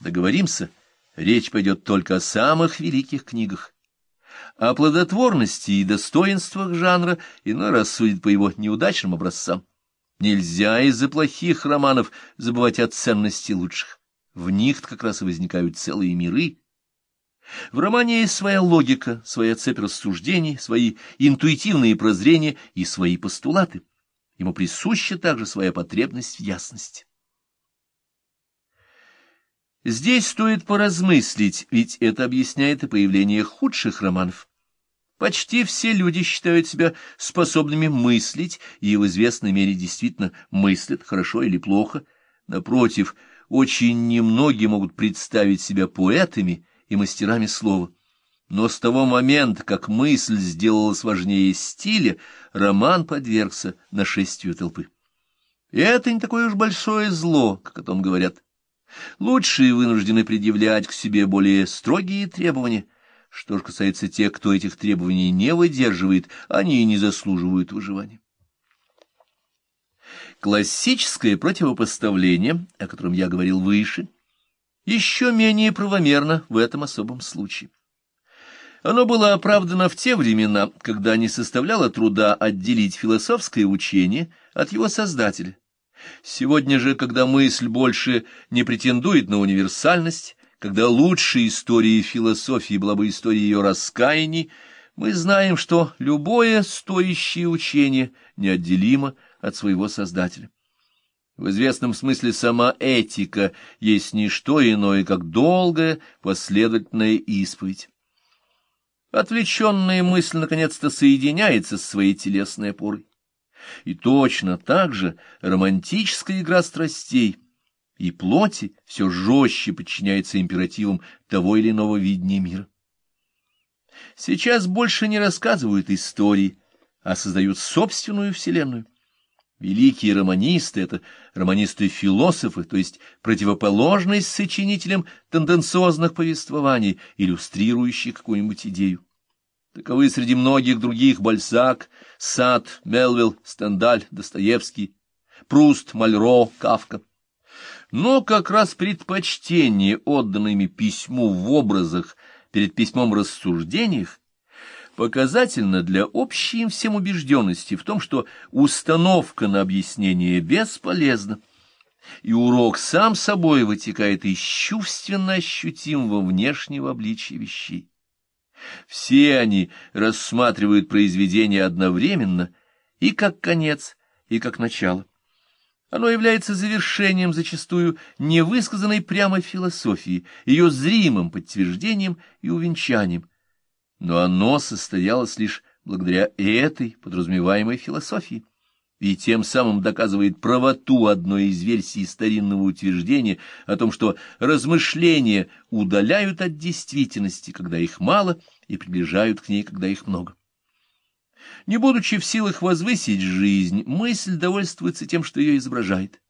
Договоримся, речь пойдет только о самых великих книгах. О плодотворности и достоинствах жанра иной раз судит по его неудачным образцам. Нельзя из-за плохих романов забывать о ценности лучших. В них как раз и возникают целые миры. В романе есть своя логика, своя цепь рассуждений, свои интуитивные прозрения и свои постулаты. Ему присуща также своя потребность в ясности. Здесь стоит поразмыслить, ведь это объясняет и появление худших романов. Почти все люди считают себя способными мыслить, и в известной мере действительно мыслят, хорошо или плохо. Напротив, очень немногие могут представить себя поэтами и мастерами слова. Но с того момента, как мысль сделалась важнее стиля, роман подвергся нашествию толпы. И это не такое уж большое зло, как о том говорят. Лучшие вынуждены предъявлять к себе более строгие требования. Что же касается тех, кто этих требований не выдерживает, они и не заслуживают выживания. Классическое противопоставление, о котором я говорил выше, еще менее правомерно в этом особом случае. Оно было оправдано в те времена, когда не составляло труда отделить философское учение от его создателя. Сегодня же, когда мысль больше не претендует на универсальность, когда лучшей историей философии была бы история ее раскаяний, мы знаем, что любое стоящее учение неотделимо от своего создателя. В известном смысле сама этика есть не что иное, как долгая последовательная исповедь. Отвлеченная мысль наконец-то соединяется с своей телесной опорой. И точно так же романтическая игра страстей и плоти все жестче подчиняется императивам того или иного видения мира. Сейчас больше не рассказывают истории, а создают собственную вселенную. Великие романисты — это романисты-философы, то есть противоположность сочинителям тенденциозных повествований, иллюстрирующих какую-нибудь идею. Таковы среди многих других Бальзак, Сад, Мелвилл, Стендаль, Достоевский, Пруст, Мальро, Кавка. Но как раз предпочтение, отданное письму в образах перед письмом в рассуждениях, показательно для общей всем убежденности в том, что установка на объяснение бесполезна, и урок сам собой вытекает из чувственно ощутимого внешнего обличия вещей. Все они рассматривают произведение одновременно и как конец, и как начало. Оно является завершением зачастую невысказанной прямо философии, ее зримым подтверждением и увенчанием. Но оно состоялось лишь благодаря этой подразумеваемой философии и тем самым доказывает правоту одной из версий старинного утверждения о том, что размышления удаляют от действительности, когда их мало, и приближают к ней, когда их много. Не будучи в силах возвысить жизнь, мысль довольствуется тем, что ее изображает.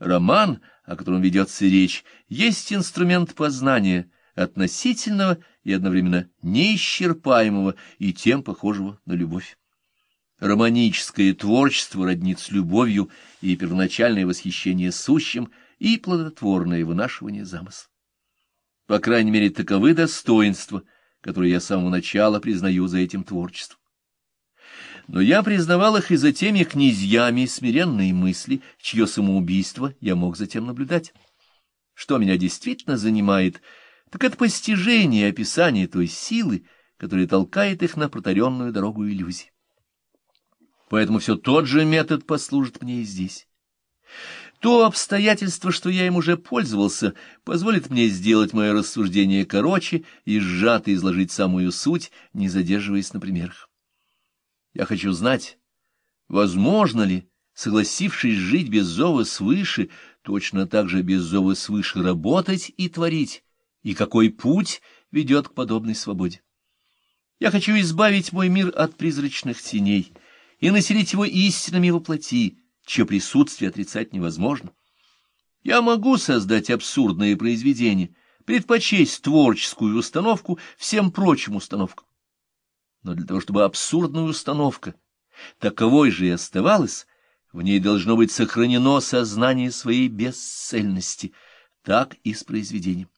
Роман, о котором ведется речь, есть инструмент познания, относительного и одновременно неисчерпаемого и тем похожего на любовь. Романическое творчество роднит с любовью и первоначальное восхищение сущим, и плодотворное вынашивание замысла. По крайней мере, таковы достоинства, которые я с самого начала признаю за этим творчеством. Но я признавал их и за теми князьями смиренной мысли, чье самоубийство я мог затем наблюдать. Что меня действительно занимает, так это постижение и описание той силы, которая толкает их на протаренную дорогу иллюзий. Поэтому все тот же метод послужит мне и здесь. То обстоятельство, что я им уже пользовался, позволит мне сделать мое рассуждение короче и сжато изложить самую суть, не задерживаясь на примерах. Я хочу знать, возможно ли, согласившись жить без зова свыше, точно так же без зова свыше работать и творить, и какой путь ведет к подобной свободе. Я хочу избавить мой мир от призрачных теней — и населить его истинами воплоти, чье присутствие отрицать невозможно. Я могу создать абсурдное произведение, предпочесть творческую установку всем прочим установкам. Но для того, чтобы абсурдная установка таковой же и оставалась, в ней должно быть сохранено сознание своей бесцельности. так и с произведением.